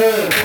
나는